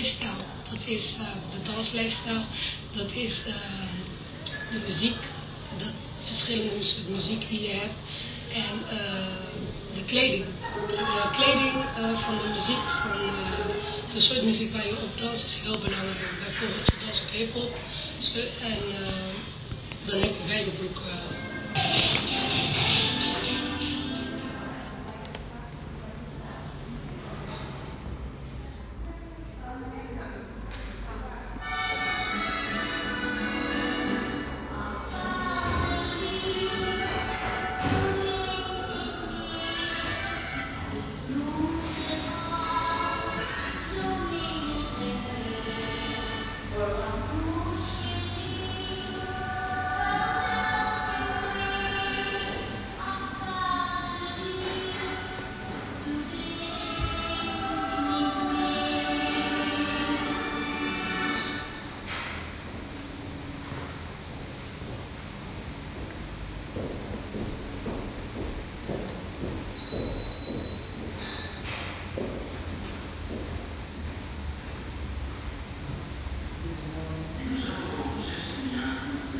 Dat is uh, de danslijfstijl. Dat is uh, de muziek. De verschillende soort muziek die je hebt. En de kleding. De kleding van de muziek, van de soort muziek waar je op dans is heel belangrijk. Bijvoorbeeld je dans op hiphop. En dan heb je wijde broeken.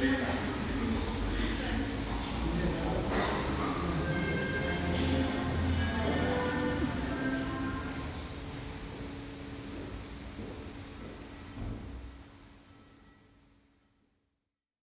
Yeah.